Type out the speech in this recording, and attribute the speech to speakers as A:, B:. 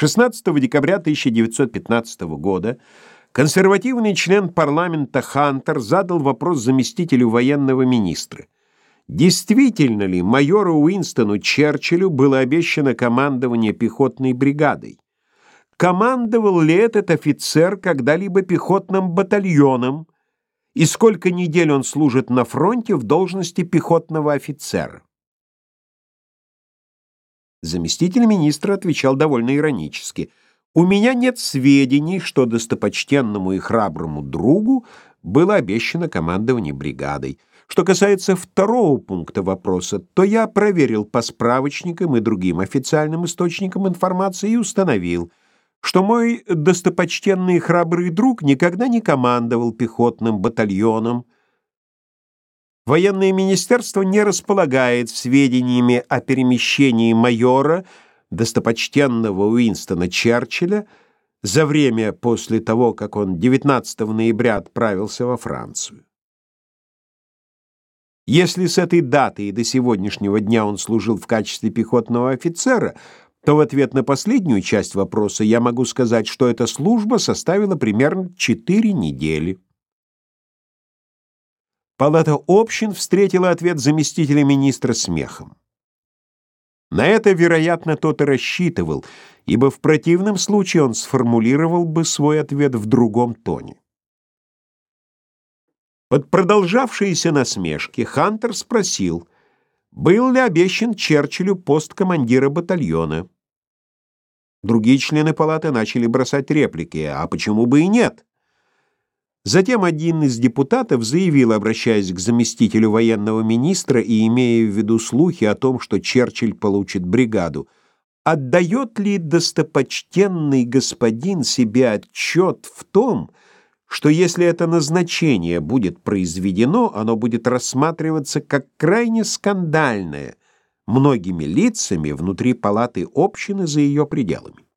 A: 16 декабря 1915 года консервативный член парламента Хантер задал вопрос заместителю военного министра. Действительно ли майору Уинстону Черчиллю было обещано командование пехотной бригадой? Командовал ли этот офицер когда-либо пехотным батальоном? И сколько недель он служит на фронте в должности пехотного офицера? Заместитель министра отвечал довольно иронически. «У меня нет сведений, что достопочтенному и храброму другу было обещано командование бригадой. Что касается второго пункта вопроса, то я проверил по справочникам и другим официальным источникам информации и установил, что мой достопочтенный и храбрый друг никогда не командовал пехотным батальоном, Военное министерство не располагает сведениями о перемещении майора, достопочтенного Уинстона Черчилля, за время после того, как он 19 ноября отправился во Францию. Если с этой даты и до сегодняшнего дня он служил в качестве пехотного офицера, то в ответ на последнюю часть вопроса я могу сказать, что эта служба составила примерно 4 недели. Палата общин встретила ответ заместителя министра смехом. На это, вероятно, тот и рассчитывал, ибо в противном случае он сформулировал бы свой ответ в другом тоне. Под продолжавшиеся насмешки Хантер спросил, был ли обещан Черчиллю пост командира батальона. Другие члены палаты начали бросать реплики, а почему бы и нет? Затем один из депутатов заявил, обращаясь к заместителю военного министра и имея в виду слухи о том, что Черчилль получит бригаду, отдает ли достопочтенный господин себе отчет в том, что если это назначение будет произведено, оно будет рассматриваться как крайне скандальное многими лицами внутри палаты общины за ее пределами.